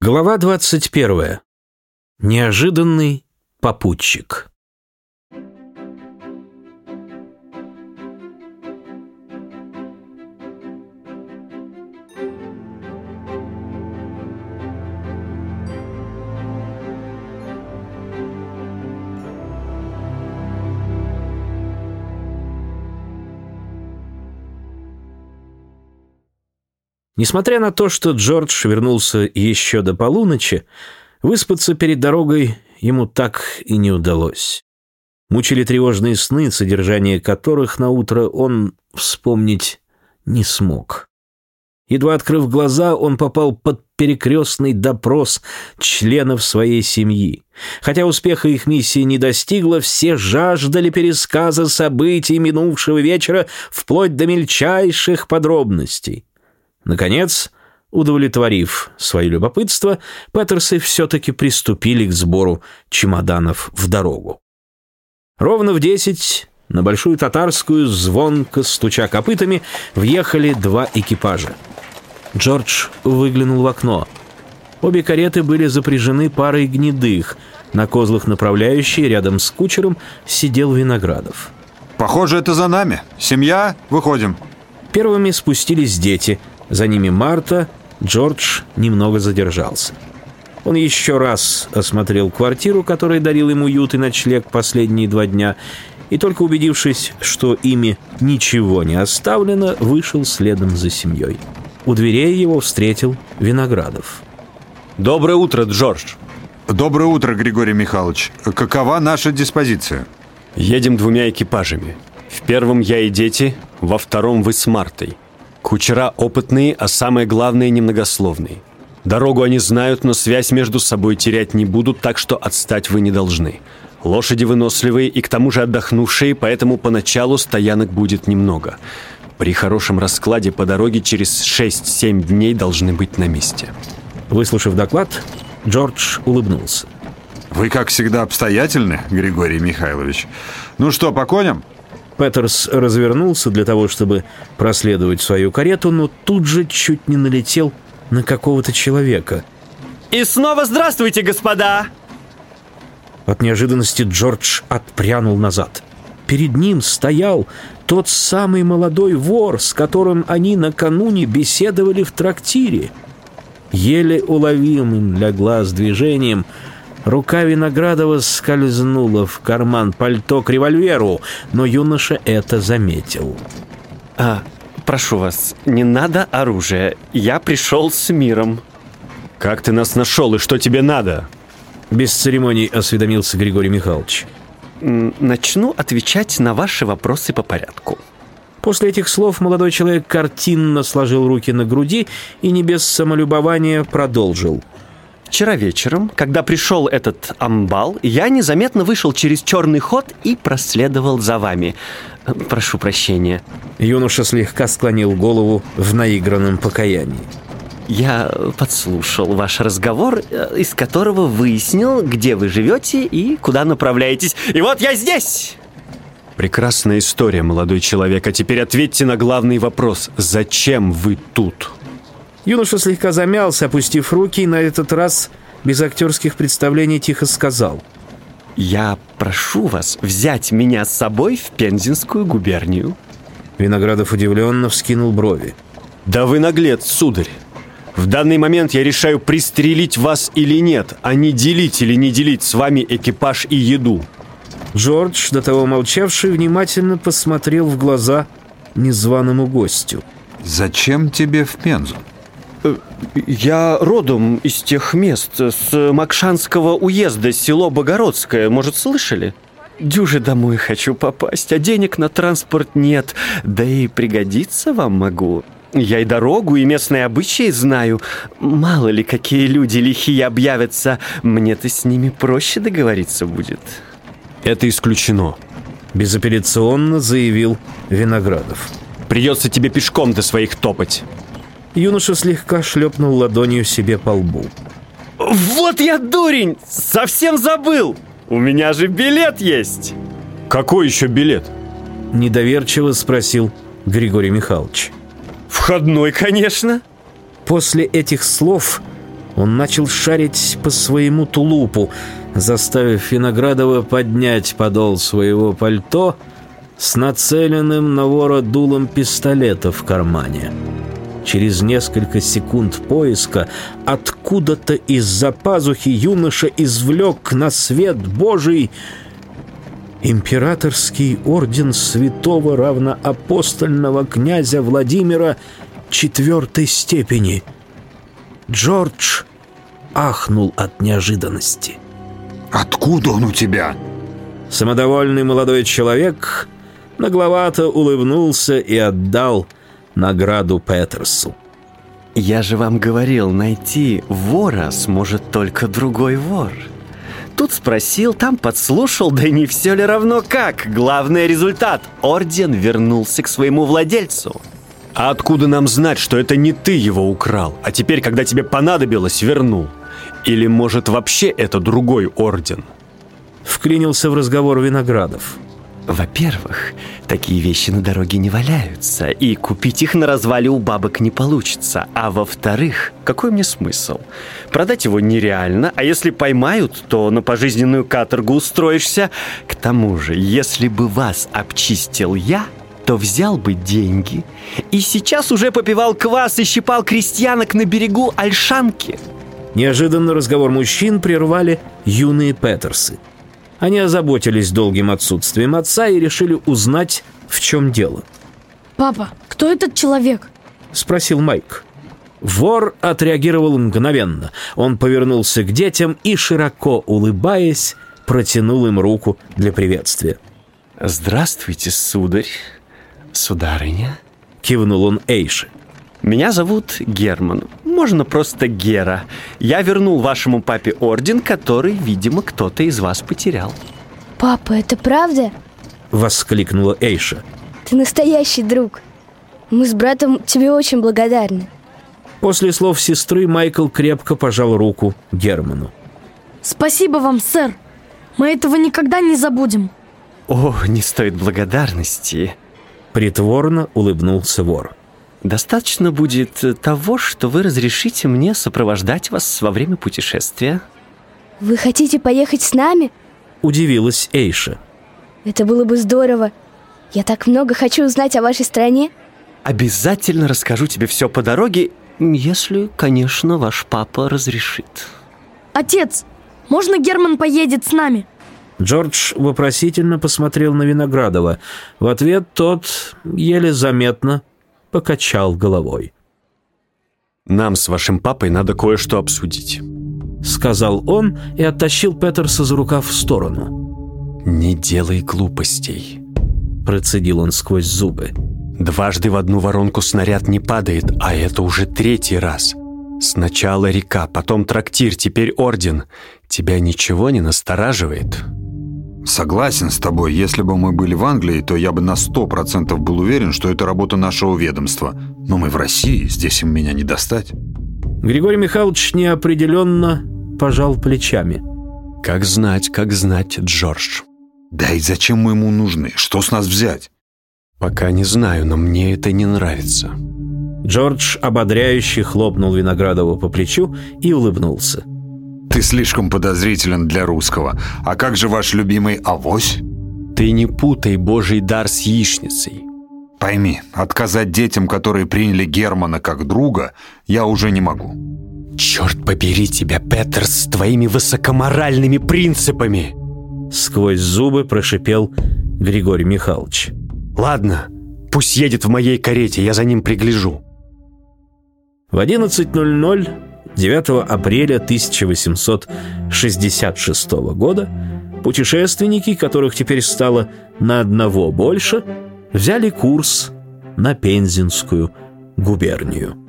Глава 21. Неожиданный попутчик. Несмотря на то, что Джордж вернулся еще до полуночи, выспаться перед дорогой ему так и не удалось. Мучили тревожные сны, содержание которых на утро он вспомнить не смог. Едва открыв глаза, он попал под перекрестный допрос членов своей семьи. Хотя успеха их миссии не достигла, все жаждали пересказа событий минувшего вечера вплоть до мельчайших подробностей. Наконец, удовлетворив свое любопытство, Петерсы все-таки приступили к сбору чемоданов в дорогу. Ровно в десять на Большую Татарскую, звонко стуча копытами, въехали два экипажа. Джордж выглянул в окно. Обе кареты были запряжены парой гнедых. На козлах направляющей, рядом с кучером, сидел Виноградов. «Похоже, это за нами. Семья, выходим». Первыми спустились дети – за ними Марта, Джордж немного задержался. Он еще раз осмотрел квартиру, которая дарил ему уют и ночлег последние два дня, и только убедившись, что ими ничего не оставлено, вышел следом за семьей. У дверей его встретил Виноградов. «Доброе утро, Джордж!» «Доброе утро, Григорий Михайлович. Какова наша диспозиция?» «Едем двумя экипажами. В первом я и дети, во втором вы с Мартой. Кучера опытные, а самое главное немногословные. Дорогу они знают, но связь между собой терять не будут, так что отстать вы не должны. Лошади выносливые и к тому же отдохнувшие, поэтому поначалу стоянок будет немного. При хорошем раскладе по дороге через 6-7 дней должны быть на месте. Выслушав доклад, Джордж улыбнулся. Вы, как всегда, обстоятельны, Григорий Михайлович. Ну что, по коням? Петерс развернулся для того, чтобы проследовать свою карету, но тут же чуть не налетел на какого-то человека. «И снова здравствуйте, господа!» От неожиданности Джордж отпрянул назад. Перед ним стоял тот самый молодой вор, с которым они накануне беседовали в трактире. Еле уловимым для глаз движением – Рука Виноградова скользнула в карман пальто к револьверу, но юноша это заметил. «А, прошу вас, не надо оружия. Я пришел с миром». «Как ты нас нашел и что тебе надо?» Без церемоний осведомился Григорий Михайлович. «Начну отвечать на ваши вопросы по порядку». После этих слов молодой человек картинно сложил руки на груди и не без самолюбования продолжил – Вчера вечером, когда пришел этот амбал, я незаметно вышел через черный ход и проследовал за вами. Прошу прощения. Юноша слегка склонил голову в наигранном покаянии. Я подслушал ваш разговор, э, из которого выяснил, где вы живете и куда направляетесь. И вот я здесь! Прекрасная история, молодой человек. А теперь ответьте на главный вопрос. Зачем вы тут? Юноша слегка замялся, опустив руки, и на этот раз без актерских представлений тихо сказал. «Я прошу вас взять меня с собой в Пензенскую губернию». Виноградов удивленно вскинул брови. «Да вы наглец, сударь! В данный момент я решаю, пристрелить вас или нет, а не делить или не делить с вами экипаж и еду». Джордж, до того молчавший, внимательно посмотрел в глаза незваному гостю. «Зачем тебе в Пензу?» Я родом из тех мест, с Макшанского уезда, село Богородское, может, слышали? Дюже домой хочу попасть, а денег на транспорт нет, да и пригодиться вам могу. Я и дорогу, и местные обычаи знаю. Мало ли, какие люди лихие объявятся, мне-то с ними проще договориться будет. Это исключено. Безапелляционно заявил Виноградов. Придется тебе пешком до своих топать. Юноша слегка шлепнул ладонью себе по лбу. «Вот я дурень! Совсем забыл! У меня же билет есть!» «Какой еще билет?» Недоверчиво спросил Григорий Михайлович. «Входной, конечно!» После этих слов Он начал шарить по своему тулупу, заставив Виноградова поднять подол своего пальто с нацеленным на вора дулом пистолета в кармане. Через несколько секунд поиска откуда-то из-за пазухи юноша извлек на свет Божий императорский орден святого равноапостольного князя Владимира четвертой степени. Джордж ахнул от неожиданности. Откуда он у тебя? Самодовольный молодой человек нагловато улыбнулся и отдал награду Петерсу. Я же вам говорил, найти вора сможет только другой вор. Тут спросил, там подслушал, да и не все ли равно как. Главный результат – орден вернулся к своему владельцу. А откуда нам знать, что это не ты его украл, а теперь, когда тебе понадобилось, вернул? Или, может, вообще это другой орден? Вклинился в разговор Виноградов. Во-первых, такие вещи на дороге не валяются, и купить их на развале у бабок не получится. А во-вторых, какой мне смысл? Продать его нереально, а если поймают, то на пожизненную каторгу устроишься. К тому же, если бы вас обчистил я, то взял бы деньги и сейчас уже попивал квас и щипал крестьянок на берегу Альшанки. Неожиданно разговор мужчин прервали юные Петерсы. Они озаботились долгим отсутствием отца и решили узнать, в чем дело. «Папа, кто этот человек?» — спросил Майк. Вор отреагировал мгновенно. Он повернулся к детям и, широко улыбаясь, протянул им руку для приветствия. «Здравствуйте, сударь, сударыня», — кивнул он Эйше. «Меня зовут Герман, можно просто Гера. Я вернул вашему папе орден, который, видимо, кто-то из вас потерял». «Папа, это правда?» — воскликнула Эйша. «Ты настоящий друг. Мы с братом тебе очень благодарны». После слов сестры Майкл крепко пожал руку Герману. «Спасибо вам, сэр. Мы этого никогда не забудем». «О, не стоит благодарности», — притворно улыбнулся вор. «Достаточно будет того, что вы разрешите мне сопровождать вас во время путешествия». «Вы хотите поехать с нами?» — удивилась Эйша. «Это было бы здорово. Я так много хочу узнать о вашей стране». «Обязательно расскажу тебе все по дороге если, конечно, ваш папа разрешит. Отец, можно Герман поедет с нами? Джордж вопросительно посмотрел на Виноградова. В ответ тот еле заметно покачал головой. «Нам с вашим папой надо кое-что обсудить», — сказал он и оттащил Петерса за рукав в сторону. «Не делай глупостей», — процедил он сквозь зубы. Дважды в одну воронку снаряд не падает, а это уже третий раз. Сначала река, потом трактир, теперь орден. Тебя ничего не настораживает?» Согласен с тобой. Если бы мы были в Англии, то я бы на сто процентов был уверен, что это работа нашего ведомства. Но мы в России, здесь им меня не достать. Григорий Михайлович неопределенно пожал плечами. «Как знать, как знать, Джордж». «Да и зачем мы ему нужны? Что с нас взять?» «Пока не знаю, но мне это не нравится». Джордж ободряюще хлопнул Виноградова по плечу и улыбнулся. «Ты слишком подозрителен для русского. А как же ваш любимый авось?» «Ты не путай божий дар с яичницей». «Пойми, отказать детям, которые приняли Германа как друга, я уже не могу». «Черт побери тебя, Петер, с твоими высокоморальными принципами!» Сквозь зубы прошипел Григорий Михайлович. Ладно, пусть едет в моей карете, я за ним пригляжу. В 11.00 9 апреля 1866 года путешественники, которых теперь стало на одного больше, взяли курс на Пензенскую губернию.